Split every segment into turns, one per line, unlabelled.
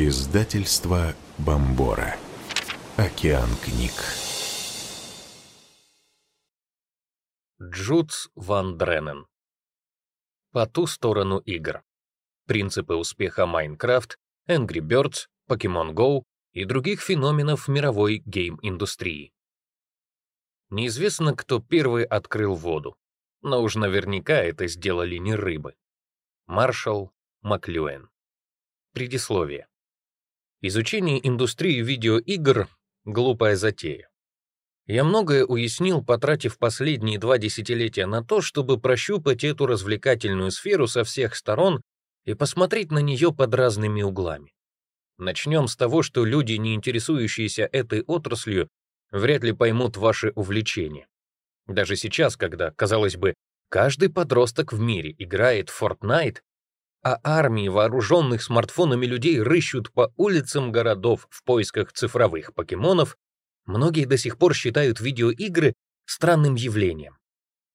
Издательство Бомбора. Океан книг.
Джудс Ван Дренен. По ту сторону игр. Принципы успеха Майнкрафт, Angry Birds, Pokemon Go и других феноменов мировой гейм-индустрии. Неизвестно, кто первый открыл воду, но уж наверняка это сделали не рыбы. Маршал Маклюэн. Предисловие. Изучение индустрии видеоигр — глупая затея. Я многое уяснил, потратив последние два десятилетия на то, чтобы прощупать эту развлекательную сферу со всех сторон и посмотреть на нее под разными углами. Начнем с того, что люди, не интересующиеся этой отраслью, вряд ли поймут ваши увлечения. Даже сейчас, когда, казалось бы, каждый подросток в мире играет в Fortnite, а армии вооруженных смартфонами людей рыщут по улицам городов в поисках цифровых покемонов, многие до сих пор считают видеоигры странным явлением.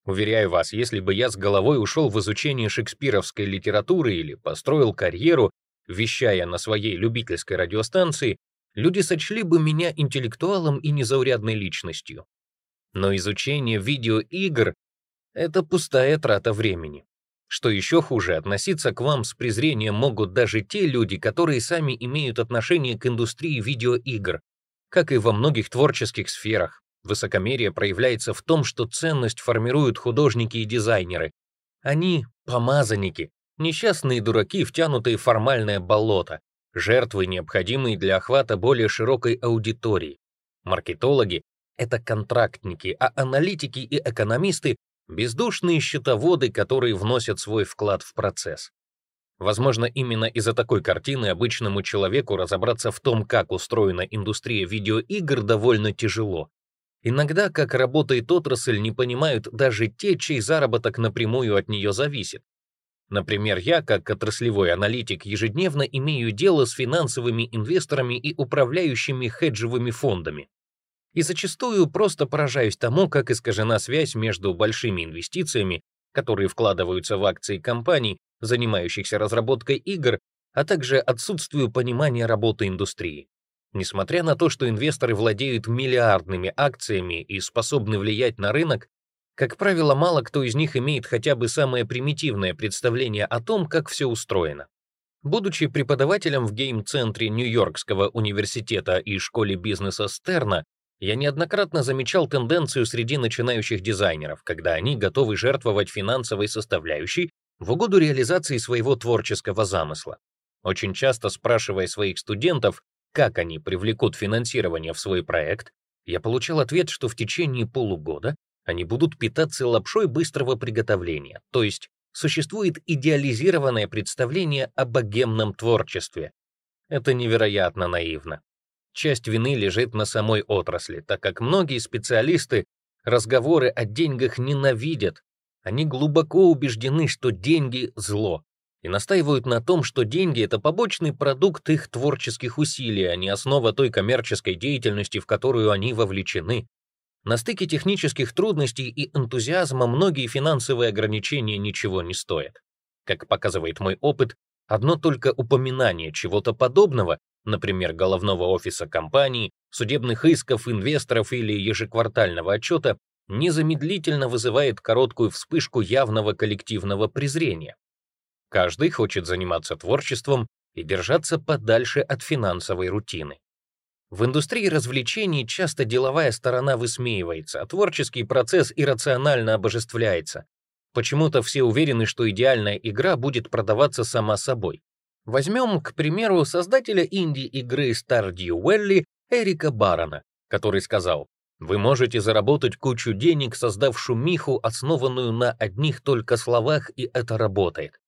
Уверяю вас, если бы я с головой ушел в изучение шекспировской литературы или построил карьеру, вещая на своей любительской радиостанции, люди сочли бы меня интеллектуалом и незаурядной личностью. Но изучение видеоигр — это пустая трата времени. Что еще хуже, относиться к вам с презрением могут даже те люди, которые сами имеют отношение к индустрии видеоигр, как и во многих творческих сферах. Высокомерие проявляется в том, что ценность формируют художники и дизайнеры. Они — помазанники, несчастные дураки, втянутые в формальное болото, жертвы, необходимые для охвата более широкой аудитории. Маркетологи — это контрактники, а аналитики и экономисты — бездушные счетоводы, которые вносят свой вклад в процесс. Возможно, именно из-за такой картины обычному человеку разобраться в том, как устроена индустрия видеоигр, довольно тяжело. Иногда, как работает отрасль, не понимают даже те, чей заработок напрямую от нее зависит. Например, я, как отраслевой аналитик, ежедневно имею дело с финансовыми инвесторами и управляющими хеджевыми фондами. И зачастую просто поражаюсь тому, как искажена связь между большими инвестициями, которые вкладываются в акции компаний, занимающихся разработкой игр, а также отсутствию понимания работы индустрии. Несмотря на то, что инвесторы владеют миллиардными акциями и способны влиять на рынок, как правило, мало кто из них имеет хотя бы самое примитивное представление о том, как все устроено. Будучи преподавателем в гейм-центре Нью-Йоркского университета и школе бизнеса Стерна, я неоднократно замечал тенденцию среди начинающих дизайнеров, когда они готовы жертвовать финансовой составляющей в угоду реализации своего творческого замысла. Очень часто спрашивая своих студентов, как они привлекут финансирование в свой проект, я получал ответ, что в течение полугода они будут питаться лапшой быстрого приготовления, то есть существует идеализированное представление о богемном творчестве. Это невероятно наивно. Часть вины лежит на самой отрасли, так как многие специалисты разговоры о деньгах ненавидят. Они глубоко убеждены, что деньги — зло, и настаивают на том, что деньги — это побочный продукт их творческих усилий, а не основа той коммерческой деятельности, в которую они вовлечены. На стыке технических трудностей и энтузиазма многие финансовые ограничения ничего не стоят. Как показывает мой опыт, одно только упоминание чего-то подобного, например, головного офиса компании, судебных исков инвесторов или ежеквартального отчета, незамедлительно вызывает короткую вспышку явного коллективного презрения. Каждый хочет заниматься творчеством и держаться подальше от финансовой рутины. В индустрии развлечений часто деловая сторона высмеивается, а творческий процесс иррационально обожествляется. Почему-то все уверены, что идеальная игра будет продаваться сама собой. Возьмем, к примеру, создателя инди-игры Stardew Valley Эрика Барона, который сказал, «Вы можете заработать кучу денег, создав шумиху, основанную на одних только словах, и это работает.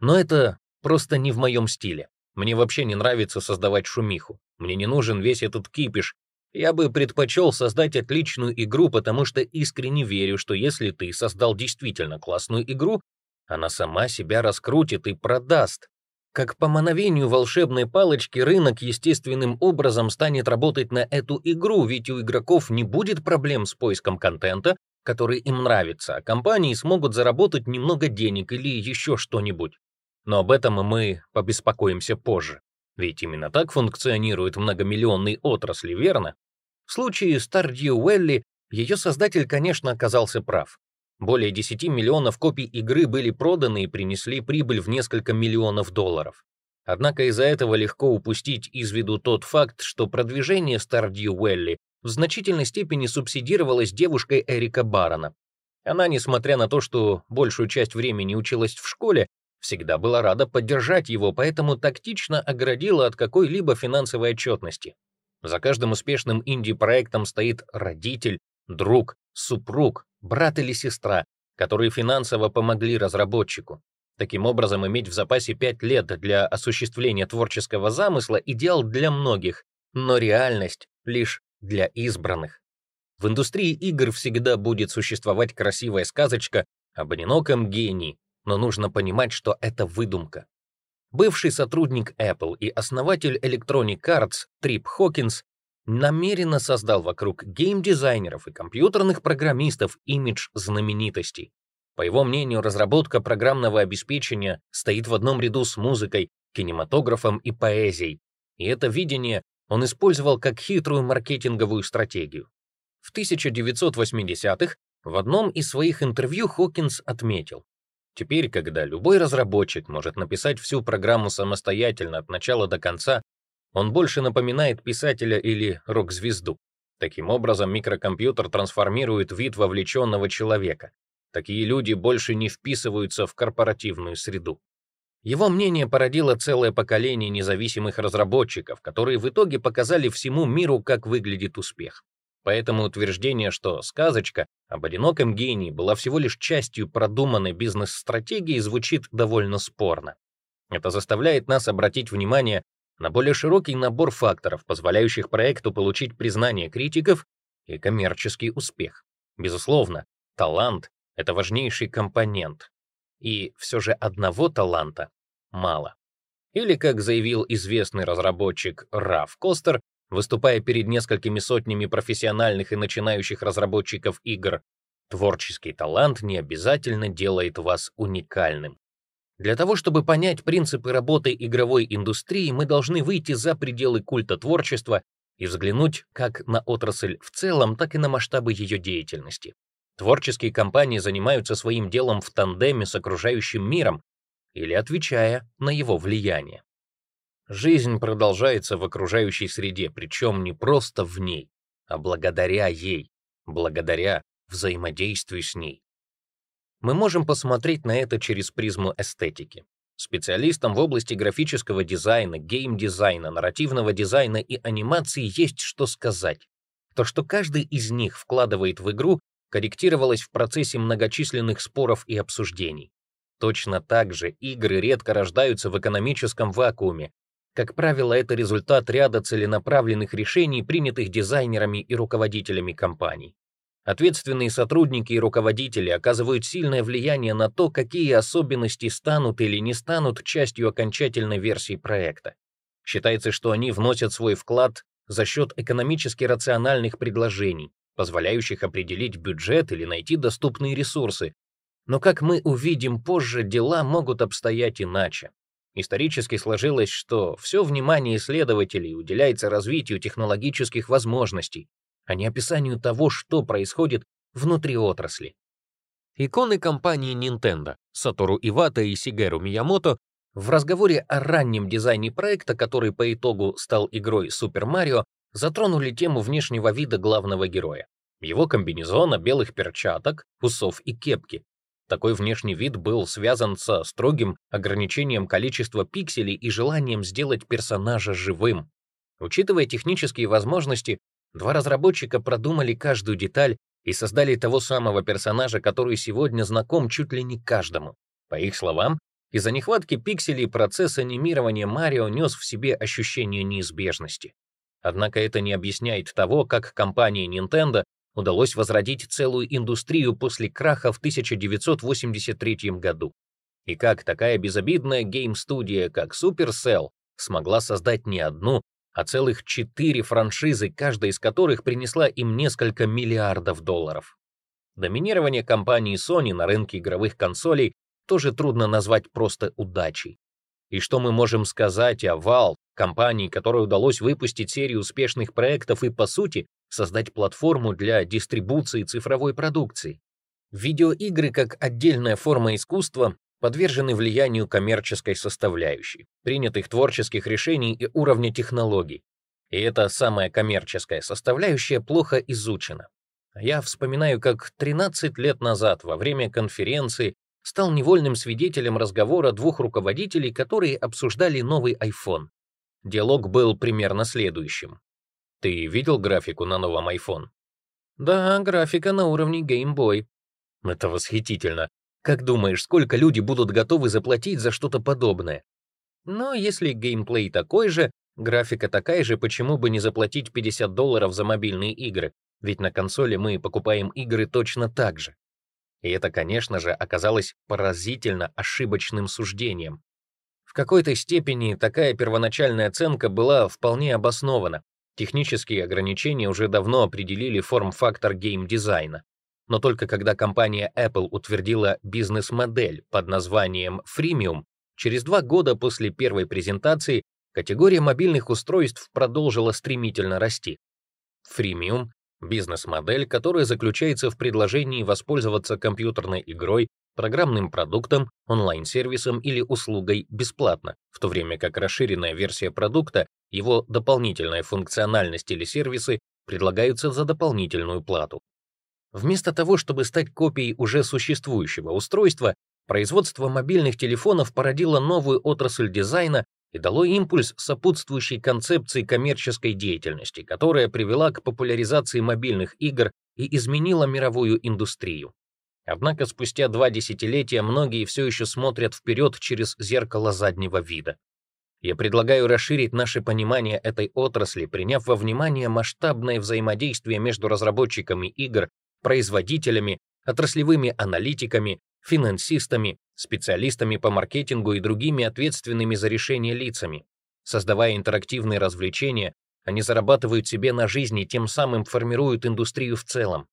Но это просто не в моем стиле. Мне вообще не нравится создавать шумиху. Мне не нужен весь этот кипиш. Я бы предпочел создать отличную игру, потому что искренне верю, что если ты создал действительно классную игру, она сама себя раскрутит и продаст. Как по мановению волшебной палочки рынок естественным образом станет работать на эту игру, ведь у игроков не будет проблем с поиском контента, который им нравится, а компании смогут заработать немного денег или еще что-нибудь но об этом мы побеспокоимся позже. Ведь именно так функционируют многомиллионные отрасли, верно? В случае Stardew Valley ее создатель, конечно, оказался прав. Более 10 миллионов копий игры были проданы и принесли прибыль в несколько миллионов долларов. Однако из-за этого легко упустить из виду тот факт, что продвижение Stardew Valley в значительной степени субсидировалось девушкой Эрика Барона. Она, несмотря на то, что большую часть времени училась в школе, всегда была рада поддержать его, поэтому тактично оградила от какой-либо финансовой отчетности. За каждым успешным инди-проектом стоит родитель, друг, супруг, брат или сестра, которые финансово помогли разработчику. Таким образом, иметь в запасе 5 лет для осуществления творческого замысла — идеал для многих, но реальность лишь для избранных. В индустрии игр всегда будет существовать красивая сказочка об одиноком гении, но нужно понимать, что это выдумка. Бывший сотрудник Apple и основатель Electronic Arts Трип Хокинс намеренно создал вокруг геймдизайнеров и компьютерных программистов имидж знаменитостей. По его мнению, разработка программного обеспечения стоит в одном ряду с музыкой, кинематографом и поэзией, и это видение он использовал как хитрую маркетинговую стратегию. В 1980-х в одном из своих интервью Хокинс отметил, Теперь, когда любой разработчик может написать всю программу самостоятельно от начала до конца, он больше напоминает писателя или рок-звезду. Таким образом, микрокомпьютер трансформирует вид вовлеченного человека. Такие люди больше не вписываются в корпоративную среду. Его мнение породило целое поколение независимых разработчиков, которые в итоге показали всему миру, как выглядит успех. Поэтому утверждение, что сказочка об одиноком гении была всего лишь частью продуманной бизнес-стратегии, звучит довольно спорно. Это заставляет нас обратить внимание на более широкий набор факторов, позволяющих проекту получить признание критиков и коммерческий успех. Безусловно, талант — это важнейший компонент. И все же одного таланта мало. Или, как заявил известный разработчик Раф Костер, выступая перед несколькими сотнями профессиональных и начинающих разработчиков игр, творческий талант не обязательно делает вас уникальным. Для того, чтобы понять принципы работы игровой индустрии, мы должны выйти за пределы культа творчества и взглянуть как на отрасль в целом, так и на масштабы ее деятельности. Творческие компании занимаются своим делом в тандеме с окружающим миром или отвечая на его влияние. Жизнь продолжается в окружающей среде, причем не просто в ней, а благодаря ей, благодаря взаимодействию с ней. Мы можем посмотреть на это через призму эстетики. Специалистам в области графического дизайна, геймдизайна, нарративного дизайна и анимации есть что сказать. То, что каждый из них вкладывает в игру, корректировалось в процессе многочисленных споров и обсуждений. Точно так же игры редко рождаются в экономическом вакууме, как правило, это результат ряда целенаправленных решений, принятых дизайнерами и руководителями компаний. Ответственные сотрудники и руководители оказывают сильное влияние на то, какие особенности станут или не станут частью окончательной версии проекта. Считается, что они вносят свой вклад за счет экономически рациональных предложений, позволяющих определить бюджет или найти доступные ресурсы. Но, как мы увидим позже, дела могут обстоять иначе. Исторически сложилось, что все внимание исследователей уделяется развитию технологических возможностей, а не описанию того, что происходит внутри отрасли. Иконы компании Nintendo, Сатору Ивата и Сигеру Миямото, в разговоре о раннем дизайне проекта, который по итогу стал игрой Super Mario, затронули тему внешнего вида главного героя. Его комбинезона, белых перчаток, усов и кепки, такой внешний вид был связан со строгим ограничением количества пикселей и желанием сделать персонажа живым. Учитывая технические возможности, два разработчика продумали каждую деталь и создали того самого персонажа, который сегодня знаком чуть ли не каждому. По их словам, из-за нехватки пикселей процесс анимирования Марио нес в себе ощущение неизбежности. Однако это не объясняет того, как компания Nintendo удалось возродить целую индустрию после краха в 1983 году. И как такая безобидная гейм-студия, как Supercell, смогла создать не одну, а целых четыре франшизы, каждая из которых принесла им несколько миллиардов долларов. Доминирование компании Sony на рынке игровых консолей тоже трудно назвать просто удачей. И что мы можем сказать о Valve, компании, которой удалось выпустить серию успешных проектов и, по сути, создать платформу для дистрибуции цифровой продукции. Видеоигры как отдельная форма искусства подвержены влиянию коммерческой составляющей, принятых творческих решений и уровня технологий. И эта самая коммерческая составляющая плохо изучена. Я вспоминаю, как 13 лет назад во время конференции стал невольным свидетелем разговора двух руководителей, которые обсуждали новый iPhone. Диалог был примерно следующим. Ты видел графику на новом iPhone? Да, графика на уровне Game Boy. Это восхитительно. Как думаешь, сколько люди будут готовы заплатить за что-то подобное? Но если геймплей такой же, графика такая же, почему бы не заплатить 50 долларов за мобильные игры? Ведь на консоли мы покупаем игры точно так же. И это, конечно же, оказалось поразительно ошибочным суждением. В какой-то степени такая первоначальная оценка была вполне обоснована. Технические ограничения уже давно определили форм-фактор гейм-дизайна. Но только когда компания Apple утвердила бизнес-модель под названием Freemium, через два года после первой презентации категория мобильных устройств продолжила стремительно расти. Freemium Бизнес-модель, которая заключается в предложении воспользоваться компьютерной игрой, программным продуктом, онлайн-сервисом или услугой бесплатно, в то время как расширенная версия продукта, его дополнительная функциональность или сервисы предлагаются за дополнительную плату. Вместо того, чтобы стать копией уже существующего устройства, производство мобильных телефонов породило новую отрасль дизайна, и дало импульс сопутствующей концепции коммерческой деятельности, которая привела к популяризации мобильных игр и изменила мировую индустрию. Однако спустя два десятилетия многие все еще смотрят вперед через зеркало заднего вида. Я предлагаю расширить наше понимание этой отрасли, приняв во внимание масштабное взаимодействие между разработчиками игр, производителями, отраслевыми аналитиками, финансистами, специалистами по маркетингу и другими ответственными за решение лицами. Создавая интерактивные развлечения, они зарабатывают себе на жизни тем самым формируют индустрию в целом.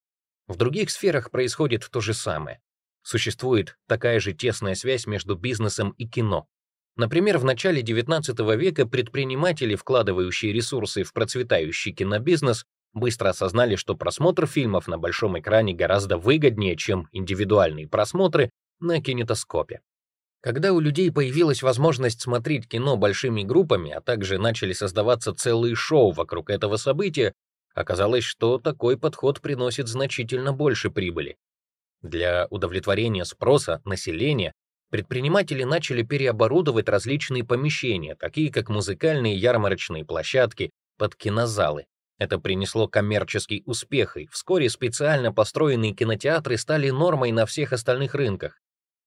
В других сферах происходит то же самое. Существует такая же тесная связь между бизнесом и кино. Например, в начале XIX века предприниматели, вкладывающие ресурсы в процветающий кинобизнес, быстро осознали, что просмотр фильмов на большом экране гораздо выгоднее, чем индивидуальные просмотры на кинетоскопе. Когда у людей появилась возможность смотреть кино большими группами, а также начали создаваться целые шоу вокруг этого события, оказалось, что такой подход приносит значительно больше прибыли. Для удовлетворения спроса населения предприниматели начали переоборудовать различные помещения, такие как музыкальные ярмарочные площадки, под кинозалы. Это принесло коммерческий успех, и вскоре специально построенные кинотеатры стали нормой на всех остальных рынках.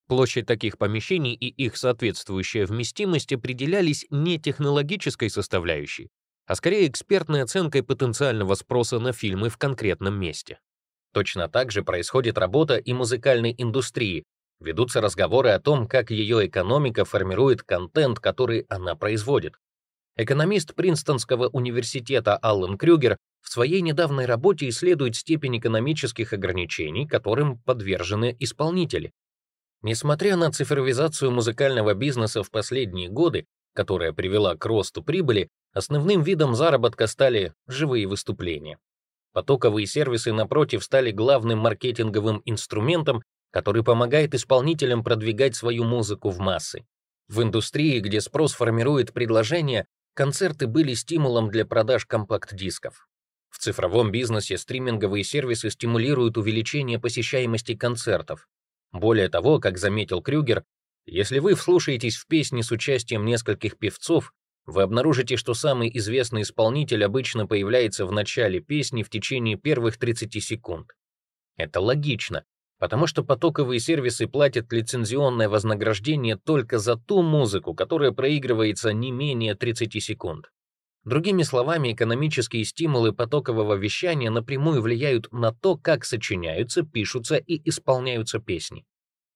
Площадь таких помещений и их соответствующая вместимость определялись не технологической составляющей, а скорее экспертной оценкой потенциального спроса на фильмы в конкретном месте. Точно так же происходит работа и музыкальной индустрии. Ведутся разговоры о том, как ее экономика формирует контент, который она производит. Экономист Принстонского университета Аллен Крюгер в своей недавней работе исследует степень экономических ограничений, которым подвержены исполнители. Несмотря на цифровизацию музыкального бизнеса в последние годы, которая привела к росту прибыли, основным видом заработка стали живые выступления. Потоковые сервисы, напротив, стали главным маркетинговым инструментом, который помогает исполнителям продвигать свою музыку в массы. В индустрии, где спрос формирует предложение, концерты были стимулом для продаж компакт-дисков. В цифровом бизнесе стриминговые сервисы стимулируют увеличение посещаемости концертов, более того, как заметил Крюгер, если вы вслушаетесь в песни с участием нескольких певцов, вы обнаружите, что самый известный исполнитель обычно появляется в начале песни в течение первых 30 секунд. Это логично, потому что потоковые сервисы платят лицензионное вознаграждение только за ту музыку, которая проигрывается не менее 30 секунд. Другими словами, экономические стимулы потокового вещания напрямую влияют на то, как сочиняются, пишутся и исполняются песни.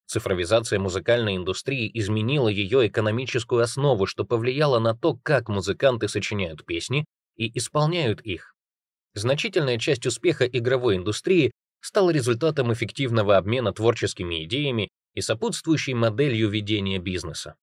Цифровизация музыкальной индустрии изменила ее экономическую основу, что повлияло на то, как музыканты сочиняют песни и исполняют их. Значительная часть успеха игровой индустрии стала результатом эффективного обмена творческими идеями и сопутствующей моделью ведения бизнеса.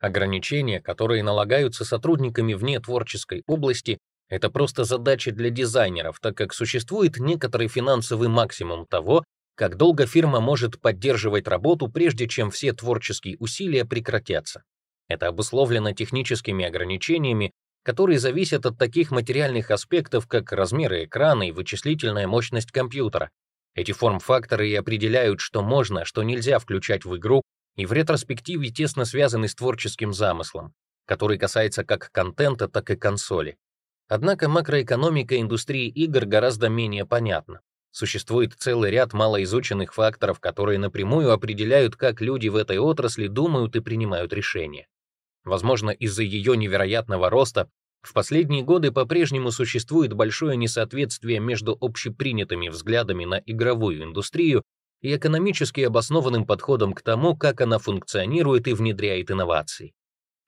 Ограничения, которые налагаются сотрудниками вне творческой области, это просто задача для дизайнеров, так как существует некоторый финансовый максимум того, как долго фирма может поддерживать работу, прежде чем все творческие усилия прекратятся. Это обусловлено техническими ограничениями, которые зависят от таких материальных аспектов, как размеры экрана и вычислительная мощность компьютера. Эти форм-факторы и определяют, что можно, что нельзя включать в игру, и в ретроспективе тесно связаны с творческим замыслом, который касается как контента, так и консоли. Однако макроэкономика индустрии игр гораздо менее понятна. Существует целый ряд малоизученных факторов, которые напрямую определяют, как люди в этой отрасли думают и принимают решения. Возможно, из-за ее невероятного роста в последние годы по-прежнему существует большое несоответствие между общепринятыми взглядами на игровую индустрию и экономически обоснованным подходом к тому, как она функционирует и внедряет инновации.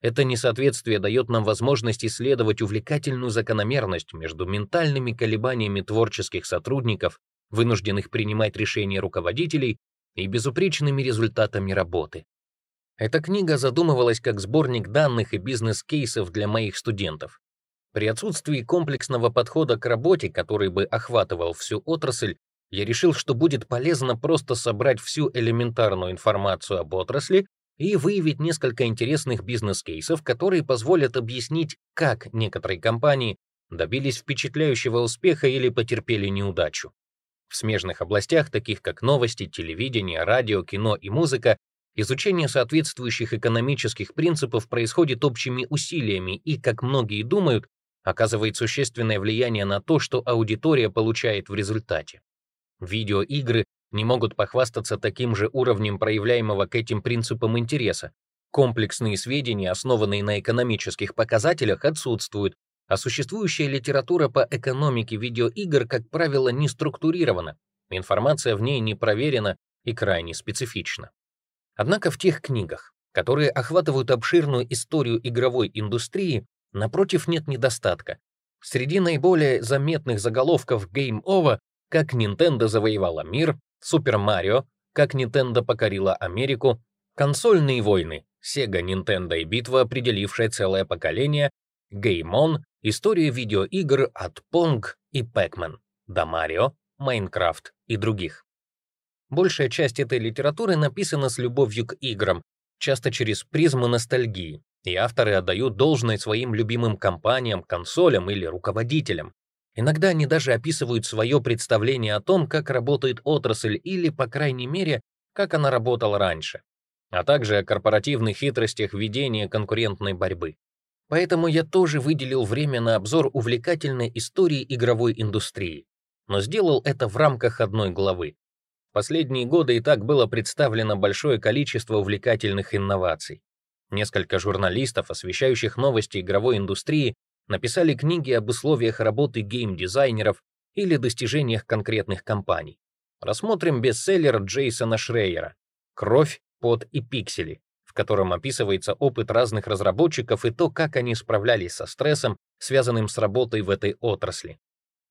Это несоответствие дает нам возможность исследовать увлекательную закономерность между ментальными колебаниями творческих сотрудников, вынужденных принимать решения руководителей, и безупречными результатами работы. Эта книга задумывалась как сборник данных и бизнес-кейсов для моих студентов. При отсутствии комплексного подхода к работе, который бы охватывал всю отрасль, я решил, что будет полезно просто собрать всю элементарную информацию об отрасли и выявить несколько интересных бизнес-кейсов, которые позволят объяснить, как некоторые компании добились впечатляющего успеха или потерпели неудачу. В смежных областях, таких как новости, телевидение, радио, кино и музыка, Изучение соответствующих экономических принципов происходит общими усилиями и, как многие думают, оказывает существенное влияние на то, что аудитория получает в результате. Видеоигры не могут похвастаться таким же уровнем проявляемого к этим принципам интереса. Комплексные сведения, основанные на экономических показателях, отсутствуют, а существующая литература по экономике видеоигр, как правило, не структурирована, информация в ней не проверена и крайне специфична. Однако в тех книгах, которые охватывают обширную историю игровой индустрии, напротив, нет недостатка. Среди наиболее заметных заголовков Game Over «Как Nintendo завоевала мир», «Супер Марио», «Как Nintendo покорила Америку», «Консольные войны», Sega, Nintendo и битва, определившая целое поколение, Game On, история видеоигр от Pong и Pac-Man, до Марио, Майнкрафт и других. Большая часть этой литературы написана с любовью к играм, часто через призму ностальгии, и авторы отдают должное своим любимым компаниям, консолям или руководителям. Иногда они даже описывают свое представление о том, как работает отрасль или, по крайней мере, как она работала раньше, а также о корпоративных хитростях ведения конкурентной борьбы. Поэтому я тоже выделил время на обзор увлекательной истории игровой индустрии, но сделал это в рамках одной главы. Последние годы и так было представлено большое количество увлекательных инноваций. Несколько журналистов, освещающих новости игровой индустрии, написали книги об условиях работы гейм-дизайнеров или достижениях конкретных компаний. Рассмотрим бестселлер Джейсона Шрейера «Кровь, пот и пиксели», в котором описывается опыт разных разработчиков и то, как они справлялись со стрессом, связанным с работой в этой отрасли.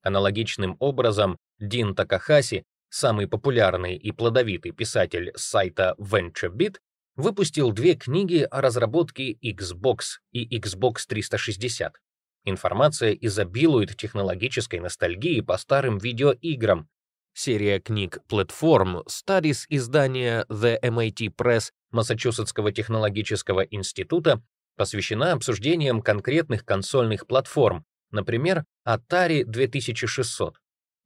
Аналогичным образом Дин Такахаси самый популярный и плодовитый писатель с сайта VentureBeat, выпустил две книги о разработке Xbox и Xbox 360. Информация изобилует технологической ностальгией по старым видеоиграм. Серия книг Platform Studies издания The MIT Press Массачусетского технологического института посвящена обсуждениям конкретных консольных платформ, например, Atari 2600.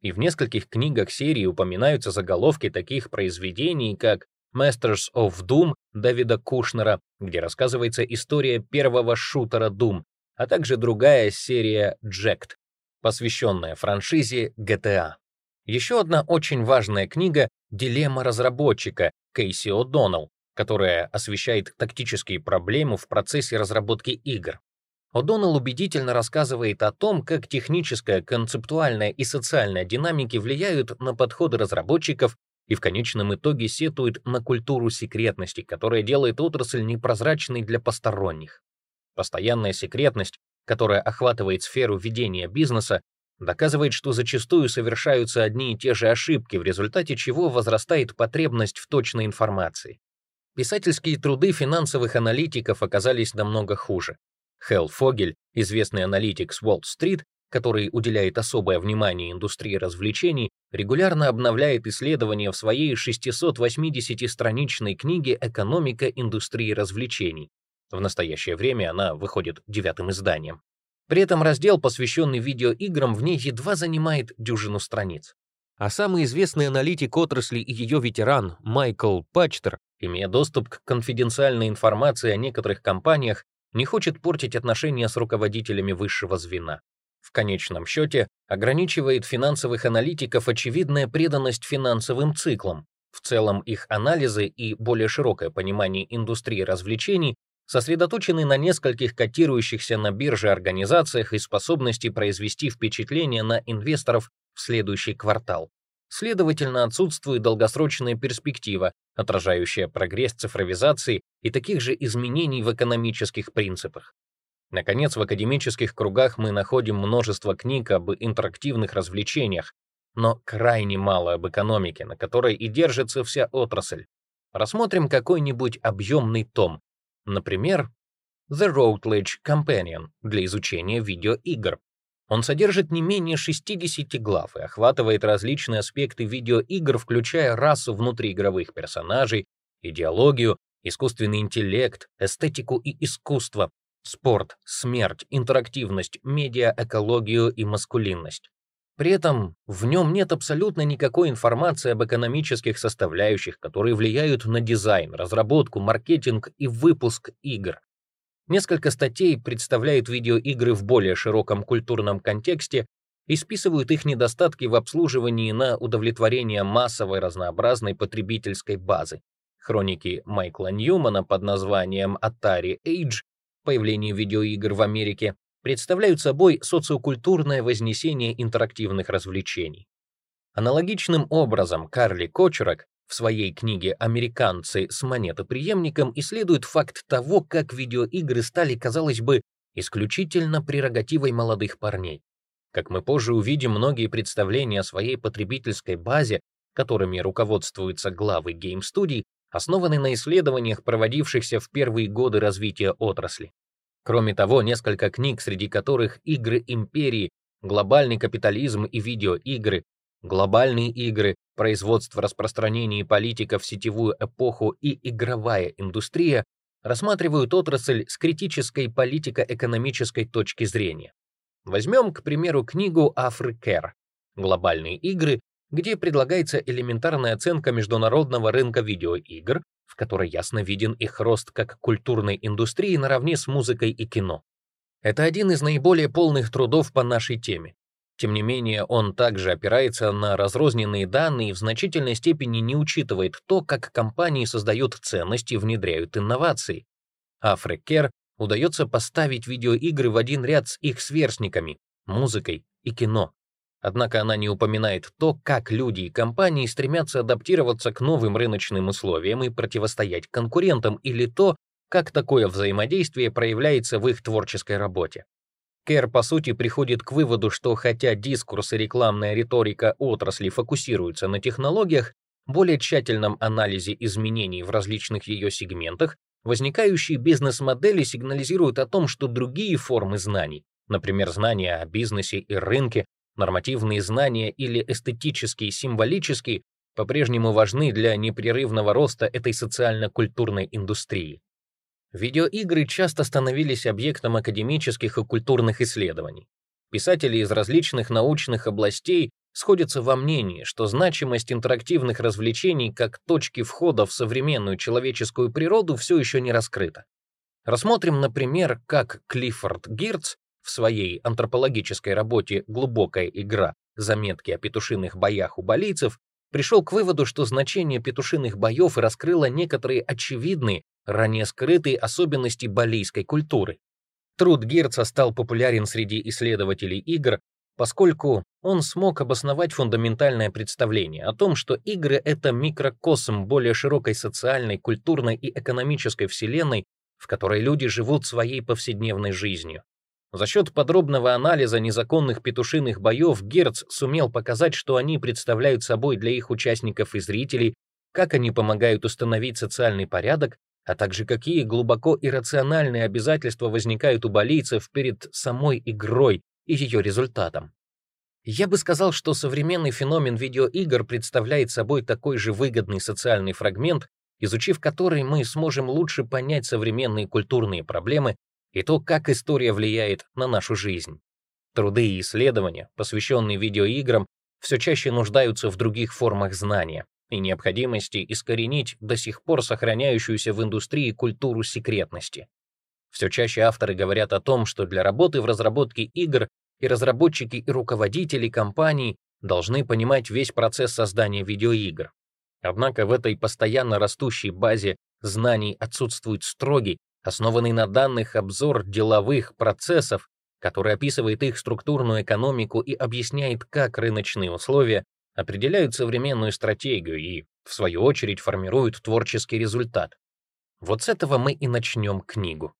И в нескольких книгах серии упоминаются заголовки таких произведений, как Masters of Doom Дэвида Кушнера, где рассказывается история первого шутера Doom, а также другая серия Jacked, посвященная франшизе GTA. Еще одна очень важная книга «Дилемма разработчика» Кейси О'Доннелл, которая освещает тактические проблемы в процессе разработки игр. О'Доннелл убедительно рассказывает о том, как техническая, концептуальная и социальная динамики влияют на подходы разработчиков и в конечном итоге сетует на культуру секретности, которая делает отрасль непрозрачной для посторонних. Постоянная секретность, которая охватывает сферу ведения бизнеса, доказывает, что зачастую совершаются одни и те же ошибки, в результате чего возрастает потребность в точной информации. Писательские труды финансовых аналитиков оказались намного хуже. Хелл Фогель, известный аналитик с Уолл-стрит, который уделяет особое внимание индустрии развлечений, регулярно обновляет исследования в своей 680-страничной книге «Экономика индустрии развлечений». В настоящее время она выходит девятым изданием. При этом раздел, посвященный видеоиграм, в ней едва занимает дюжину страниц. А самый известный аналитик отрасли и ее ветеран Майкл Пачтер, имея доступ к конфиденциальной информации о некоторых компаниях, не хочет портить отношения с руководителями высшего звена. В конечном счете, ограничивает финансовых аналитиков очевидная преданность финансовым циклам. В целом их анализы и более широкое понимание индустрии развлечений сосредоточены на нескольких котирующихся на бирже организациях и способности произвести впечатление на инвесторов в следующий квартал. Следовательно, отсутствует долгосрочная перспектива, отражающая прогресс цифровизации и таких же изменений в экономических принципах. Наконец, в академических кругах мы находим множество книг об интерактивных развлечениях, но крайне мало об экономике, на которой и держится вся отрасль. Рассмотрим какой-нибудь объемный том, например, The Routledge Companion для изучения видеоигр. Он содержит не менее 60 глав и охватывает различные аспекты видеоигр, включая расу внутриигровых персонажей, идеологию, искусственный интеллект, эстетику и искусство, спорт, смерть, интерактивность, медиа-экологию и маскулинность. При этом в нем нет абсолютно никакой информации об экономических составляющих, которые влияют на дизайн, разработку, маркетинг и выпуск игр. Несколько статей представляют видеоигры в более широком культурном контексте и списывают их недостатки в обслуживании на удовлетворение массовой разнообразной потребительской базы. Хроники Майкла Ньюмана под названием Atari Age появлению видеоигр в Америке представляют собой социокультурное вознесение интерактивных развлечений. Аналогичным образом Карли Кочерак в своей книге «Американцы с монетоприемником» исследует факт того, как видеоигры стали, казалось бы, исключительно прерогативой молодых парней. Как мы позже увидим, многие представления о своей потребительской базе, которыми руководствуются главы гейм-студий, основаны на исследованиях, проводившихся в первые годы развития отрасли. Кроме того, несколько книг, среди которых «Игры империи», «Глобальный капитализм и видеоигры», «Глобальные игры», «Производство, распространение и политика в сетевую эпоху» и «Игровая индустрия» рассматривают отрасль с критической политико-экономической точки зрения. Возьмем, к примеру, книгу «Африкер» «Глобальные игры», где предлагается элементарная оценка международного рынка видеоигр, в которой ясно виден их рост как культурной индустрии наравне с музыкой и кино. Это один из наиболее полных трудов по нашей теме. Тем не менее, он также опирается на разрозненные данные и в значительной степени не учитывает то, как компании создают ценности и внедряют инновации. Африкер удается поставить видеоигры в один ряд с их сверстниками, музыкой и кино. Однако она не упоминает то, как люди и компании стремятся адаптироваться к новым рыночным условиям и противостоять конкурентам, или то, как такое взаимодействие проявляется в их творческой работе. Кэр, по сути, приходит к выводу, что хотя дискурс и рекламная риторика отрасли фокусируются на технологиях, более тщательном анализе изменений в различных ее сегментах, возникающие бизнес-модели сигнализируют о том, что другие формы знаний, например, знания о бизнесе и рынке, Нормативные знания или эстетические, символические по-прежнему важны для непрерывного роста этой социально-культурной индустрии. Видеоигры часто становились объектом академических и культурных исследований. Писатели из различных научных областей сходятся во мнении, что значимость интерактивных развлечений как точки входа в современную человеческую природу все еще не раскрыта. Рассмотрим, например, как Клиффорд Гирц в своей антропологической работе «Глубокая игра. Заметки о петушиных боях у балийцев» пришел к выводу, что значение петушиных боев раскрыло некоторые очевидные, ранее скрытые особенности балийской культуры. Труд Герца стал популярен среди исследователей игр, поскольку он смог обосновать фундаментальное представление о том, что игры — это микрокосм более широкой социальной, культурной и экономической вселенной, в которой люди живут своей повседневной жизнью. За счет подробного анализа незаконных петушиных боев Герц сумел показать, что они представляют собой для их участников и зрителей как они помогают установить социальный порядок, а также какие глубоко иррациональные обязательства возникают у болийцев перед самой игрой и ее результатом. Я бы сказал, что современный феномен видеоигр представляет собой такой же выгодный социальный фрагмент, изучив который мы сможем лучше понять современные культурные проблемы и то, как история влияет на нашу жизнь. Труды и исследования, посвященные видеоиграм, все чаще нуждаются в других формах знания и необходимости искоренить до сих пор сохраняющуюся в индустрии культуру секретности. Все чаще авторы говорят о том, что для работы в разработке игр и разработчики и руководители компаний должны понимать весь процесс создания видеоигр. Однако в этой постоянно растущей базе знаний отсутствует строгий, основанный на данных обзор деловых процессов, который описывает их структурную экономику и объясняет, как рыночные условия определяют современную стратегию и, в свою очередь, формируют творческий результат. Вот с этого мы и начнем книгу.